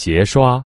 鞋刷。